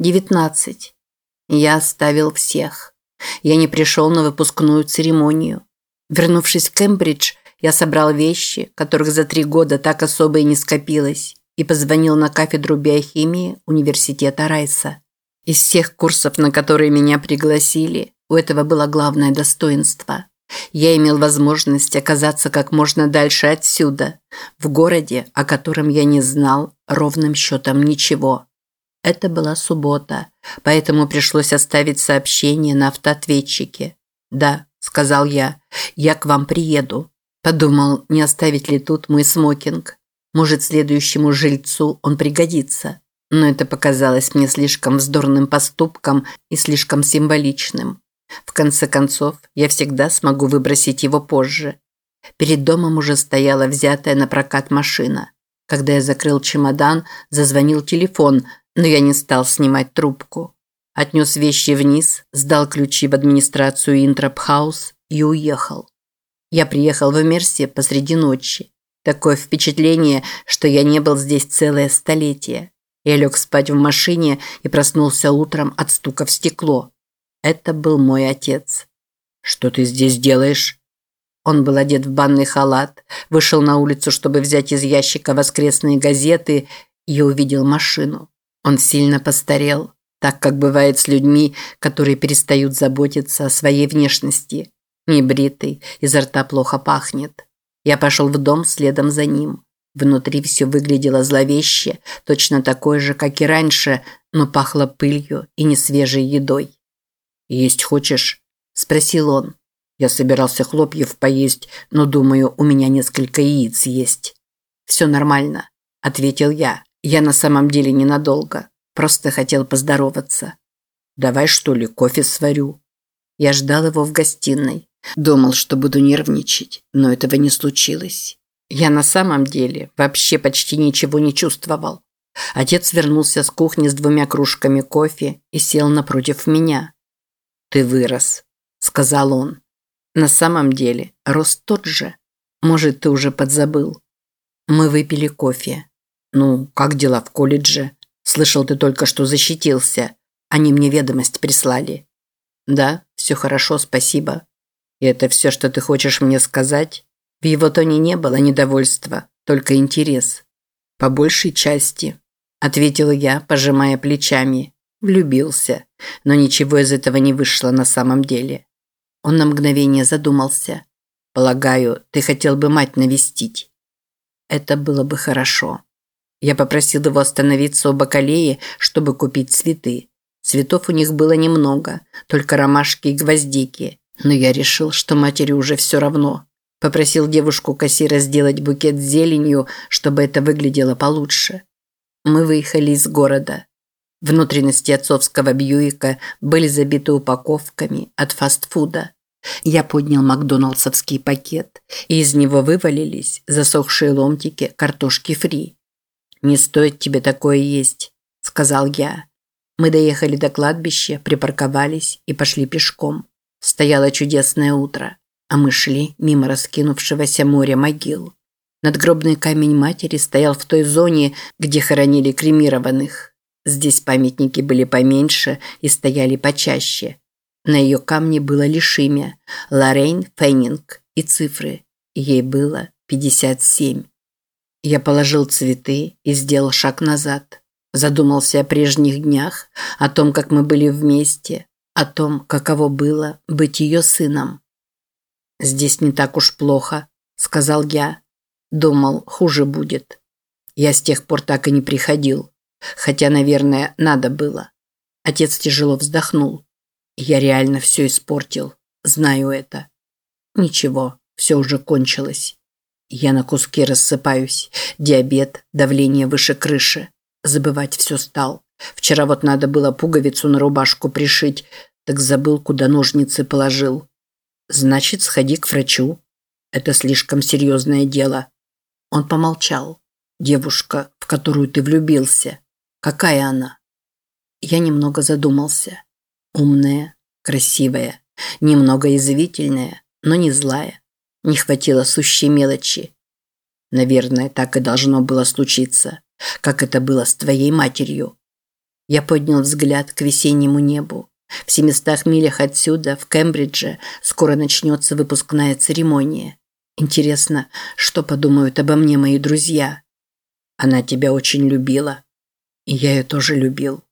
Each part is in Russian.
19. Я оставил всех. Я не пришел на выпускную церемонию. Вернувшись в Кембридж, я собрал вещи, которых за три года так особо и не скопилось, и позвонил на кафедру биохимии университета Райса. Из всех курсов, на которые меня пригласили, у этого было главное достоинство. Я имел возможность оказаться как можно дальше отсюда, в городе, о котором я не знал ровным счетом ничего. Это была суббота, поэтому пришлось оставить сообщение на автоответчике. «Да», – сказал я, – «я к вам приеду». Подумал, не оставить ли тут мой смокинг. Может, следующему жильцу он пригодится. Но это показалось мне слишком вздорным поступком и слишком символичным. В конце концов, я всегда смогу выбросить его позже. Перед домом уже стояла взятая на прокат машина. Когда я закрыл чемодан, зазвонил телефон, но я не стал снимать трубку. Отнес вещи вниз, сдал ключи в администрацию Интропхаус и уехал. Я приехал в Мерси посреди ночи. Такое впечатление, что я не был здесь целое столетие. Я лег спать в машине и проснулся утром от стука в стекло. Это был мой отец. «Что ты здесь делаешь?» Он был одет в банный халат, вышел на улицу, чтобы взять из ящика воскресные газеты, и увидел машину. Он сильно постарел, так как бывает с людьми, которые перестают заботиться о своей внешности. Небритый, изо рта плохо пахнет. Я пошел в дом следом за ним. Внутри все выглядело зловеще, точно такое же, как и раньше, но пахло пылью и несвежей едой. «Есть хочешь?» – спросил он. Я собирался хлопьев поесть, но думаю, у меня несколько яиц есть. «Все нормально», – ответил я. «Я на самом деле ненадолго. Просто хотел поздороваться». «Давай, что ли, кофе сварю?» Я ждал его в гостиной. Думал, что буду нервничать, но этого не случилось. Я на самом деле вообще почти ничего не чувствовал. Отец вернулся с кухни с двумя кружками кофе и сел напротив меня. «Ты вырос», – сказал он. «На самом деле, рост тот же. Может, ты уже подзабыл». Мы выпили кофе. «Ну, как дела в колледже? Слышал, ты только что защитился. Они мне ведомость прислали». «Да, все хорошо, спасибо». «И это все, что ты хочешь мне сказать?» В его тоне не было недовольства, только интерес. «По большей части», – ответила я, пожимая плечами. Влюбился, но ничего из этого не вышло на самом деле. Он на мгновение задумался. «Полагаю, ты хотел бы мать навестить». Это было бы хорошо. Я попросил его остановиться у бакалеи, чтобы купить цветы. Цветов у них было немного, только ромашки и гвоздики. Но я решил, что матери уже все равно. Попросил девушку-кассира сделать букет с зеленью, чтобы это выглядело получше. Мы выехали из города. Внутренности отцовского Бьюика были забиты упаковками от фастфуда. Я поднял макдоналдсовский пакет, и из него вывалились засохшие ломтики картошки фри. «Не стоит тебе такое есть», – сказал я. Мы доехали до кладбища, припарковались и пошли пешком. Стояло чудесное утро, а мы шли мимо раскинувшегося моря могил. Надгробный камень матери стоял в той зоне, где хоронили кремированных. Здесь памятники были поменьше и стояли почаще. На ее камне было лишь имя – Лоррейн Феннинг и цифры. Ей было 57. Я положил цветы и сделал шаг назад. Задумался о прежних днях, о том, как мы были вместе, о том, каково было быть ее сыном. «Здесь не так уж плохо», – сказал я. Думал, хуже будет. Я с тех пор так и не приходил. Хотя, наверное, надо было. Отец тяжело вздохнул. Я реально все испортил. Знаю это. Ничего, все уже кончилось. Я на куски рассыпаюсь. Диабет, давление выше крыши. Забывать все стал. Вчера вот надо было пуговицу на рубашку пришить, так забыл, куда ножницы положил. Значит, сходи к врачу. Это слишком серьезное дело. Он помолчал. Девушка, в которую ты влюбился, Какая она? Я немного задумался. Умная, красивая, немного язвительная, но не злая. Не хватило сущей мелочи. Наверное, так и должно было случиться, как это было с твоей матерью. Я поднял взгляд к весеннему небу. В семистах милях отсюда, в Кембридже, скоро начнется выпускная церемония. Интересно, что подумают обо мне мои друзья? Она тебя очень любила. И я ее тоже любил.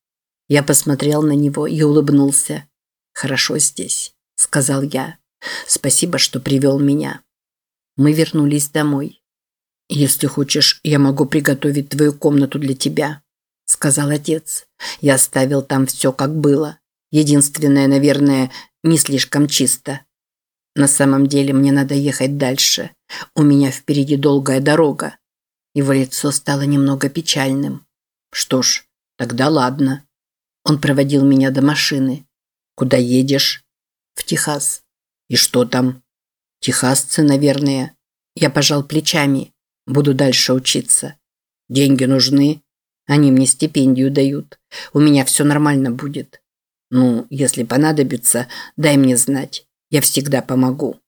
Я посмотрел на него и улыбнулся. «Хорошо здесь», – сказал я. «Спасибо, что привел меня». Мы вернулись домой. «Если хочешь, я могу приготовить твою комнату для тебя», – сказал отец. «Я оставил там все, как было. Единственное, наверное, не слишком чисто. На самом деле мне надо ехать дальше. У меня впереди долгая дорога». Его лицо стало немного печальным. «Что ж, тогда ладно». Он проводил меня до машины. «Куда едешь?» «В Техас». «И что там?» «Техасцы, наверное». Я пожал плечами. Буду дальше учиться. Деньги нужны. Они мне стипендию дают. У меня все нормально будет. Ну, если понадобится, дай мне знать. Я всегда помогу.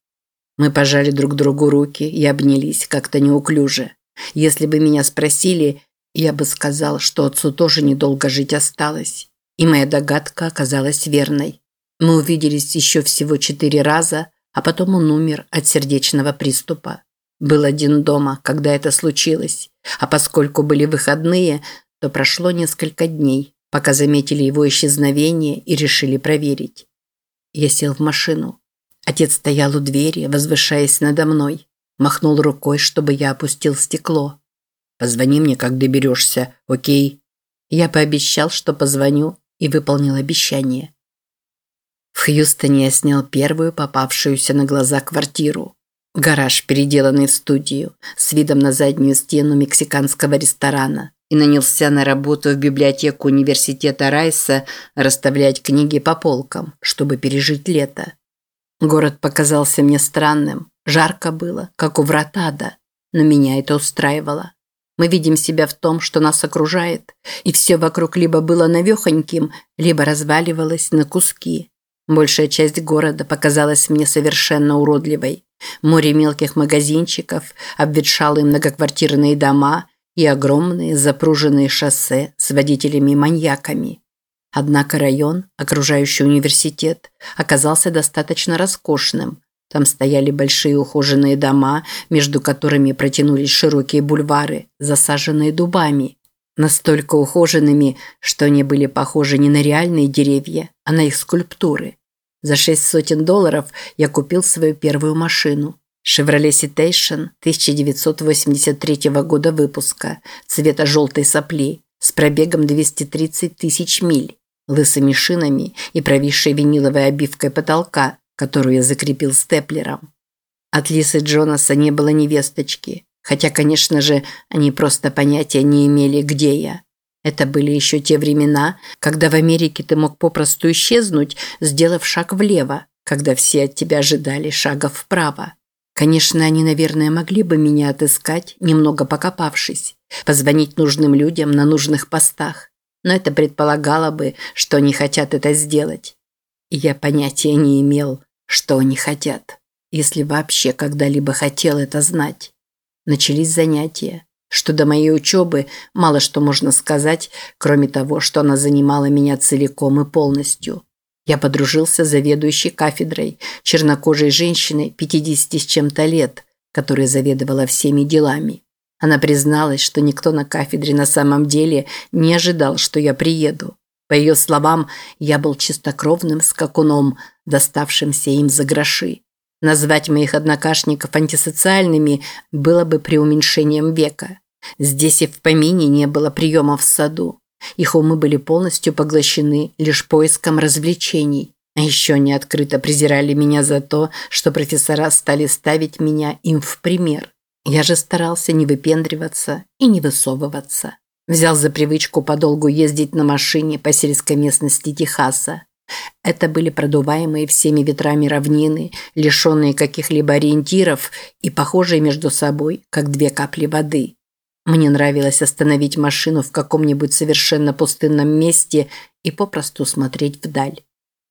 Мы пожали друг другу руки и обнялись как-то неуклюже. Если бы меня спросили, я бы сказал, что отцу тоже недолго жить осталось. И моя догадка оказалась верной. Мы увиделись еще всего четыре раза, а потом он умер от сердечного приступа. Был один дома, когда это случилось, а поскольку были выходные, то прошло несколько дней, пока заметили его исчезновение и решили проверить. Я сел в машину. Отец стоял у двери, возвышаясь надо мной. Махнул рукой, чтобы я опустил стекло. «Позвони мне, как доберешься, окей?» Я пообещал, что позвоню, и выполнил обещание. В Хьюстоне я снял первую попавшуюся на глаза квартиру. Гараж, переделанный в студию, с видом на заднюю стену мексиканского ресторана. И нанялся на работу в библиотеку университета Райса расставлять книги по полкам, чтобы пережить лето. Город показался мне странным. Жарко было, как у врат ада. Но меня это устраивало. Мы видим себя в том, что нас окружает, и все вокруг либо было навехоньким, либо разваливалось на куски. Большая часть города показалась мне совершенно уродливой. Море мелких магазинчиков, обветшалые многоквартирные дома и огромные запруженные шоссе с водителями-маньяками. Однако район, окружающий университет, оказался достаточно роскошным. Там стояли большие ухоженные дома, между которыми протянулись широкие бульвары, засаженные дубами. Настолько ухоженными, что они были похожи не на реальные деревья, а на их скульптуры. За шесть сотен долларов я купил свою первую машину. Chevrolet Citation 1983 года выпуска, цвета желтой сопли, с пробегом 230 тысяч миль, лысыми шинами и провисшей виниловой обивкой потолка, которую я закрепил степлером. От Лисы Джонаса не было невесточки, хотя, конечно же, они просто понятия не имели, где я. Это были еще те времена, когда в Америке ты мог попросту исчезнуть, сделав шаг влево, когда все от тебя ожидали шага вправо. Конечно, они, наверное, могли бы меня отыскать, немного покопавшись, позвонить нужным людям на нужных постах, но это предполагало бы, что они хотят это сделать. И я понятия не имел, что они хотят, если вообще когда-либо хотел это знать. Начались занятия. Что до моей учебы, мало что можно сказать, кроме того, что она занимала меня целиком и полностью. Я подружился с заведующей кафедрой, чернокожей женщиной 50 с чем-то лет, которая заведовала всеми делами. Она призналась, что никто на кафедре на самом деле не ожидал, что я приеду. По ее словам, я был чистокровным скакуном, доставшимся им за гроши. Назвать моих однокашников антисоциальными было бы преуменьшением века. Здесь и в помине не было приемов в саду. Их умы были полностью поглощены лишь поиском развлечений. А еще они открыто презирали меня за то, что профессора стали ставить меня им в пример. Я же старался не выпендриваться и не высовываться. Взял за привычку подолгу ездить на машине по сельской местности Техаса. Это были продуваемые всеми ветрами равнины, лишенные каких-либо ориентиров и похожие между собой, как две капли воды. Мне нравилось остановить машину в каком-нибудь совершенно пустынном месте и попросту смотреть вдаль.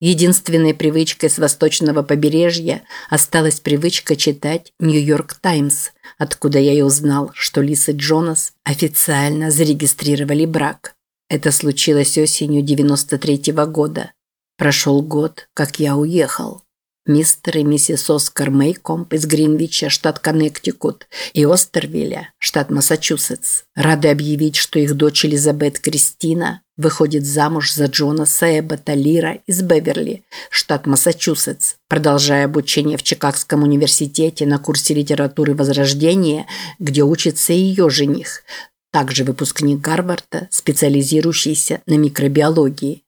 Единственной привычкой с восточного побережья осталась привычка читать «Нью-Йорк Таймс», откуда я и узнал, что Лиса Джонас официально зарегистрировали брак. Это случилось осенью 93 -го года. Прошел год, как я уехал. Мистер и миссис Оскар Мейкомп из Гринвича, штат Коннектикут, и Остервилля, штат Массачусетс, рады объявить, что их дочь Элизабет Кристина выходит замуж за Джонаса Эббота Лира из Беверли, штат Массачусетс, продолжая обучение в Чикагском университете на курсе литературы Возрождения, где учится ее жених, также выпускник Гарварда, специализирующийся на микробиологии.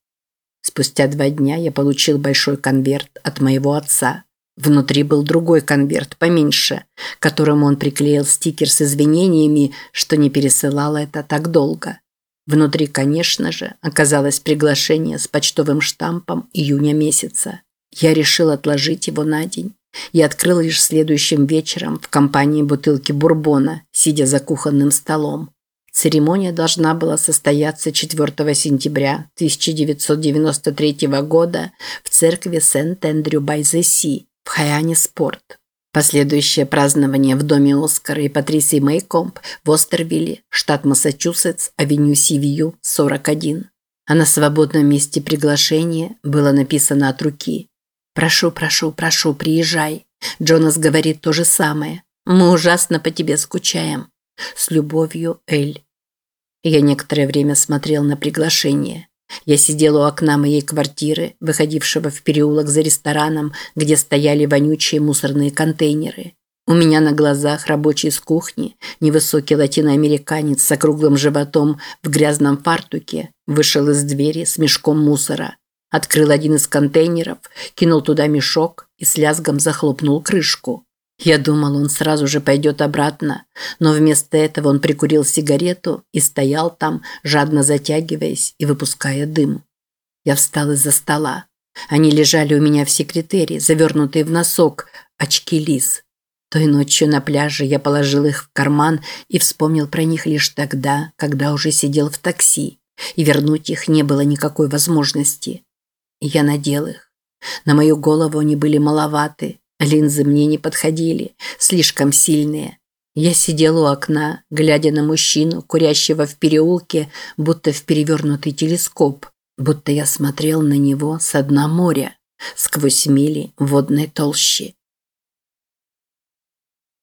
Спустя два дня я получил большой конверт от моего отца. Внутри был другой конверт, поменьше, к которому он приклеил стикер с извинениями, что не пересылал это так долго. Внутри, конечно же, оказалось приглашение с почтовым штампом июня месяца. Я решил отложить его на день и открыл лишь следующим вечером в компании бутылки бурбона, сидя за кухонным столом. Церемония должна была состояться 4 сентября 1993 года в церкви Сент-Эндрю-бай-зе-Си в Хайане-Спорт. Последующее празднование в доме Оскара и Патрисии Мейкомп в Остервилле, штат Массачусетс, авеню Сивью, 41. А на свободном месте приглашения было написано от руки. «Прошу, прошу, прошу, приезжай. Джонас говорит то же самое. Мы ужасно по тебе скучаем. С любовью, Эль». Я некоторое время смотрел на приглашение. Я сидел у окна моей квартиры, выходившего в переулок за рестораном, где стояли вонючие мусорные контейнеры. У меня на глазах рабочий с кухни, невысокий латиноамериканец с округлым животом в грязном фартуке, вышел из двери с мешком мусора. Открыл один из контейнеров, кинул туда мешок и с лязгом захлопнул крышку. Я думал, он сразу же пойдет обратно, но вместо этого он прикурил сигарету и стоял там, жадно затягиваясь и выпуская дым. Я встал из-за стола. Они лежали у меня в секретере, завернутые в носок, очки лис. Той ночью на пляже я положил их в карман и вспомнил про них лишь тогда, когда уже сидел в такси, и вернуть их не было никакой возможности. я надел их. На мою голову они были маловаты, Линзы мне не подходили, слишком сильные. Я сидел у окна, глядя на мужчину, курящего в переулке, будто в перевернутый телескоп, будто я смотрел на него с дна моря, сквозь мили водной толщи.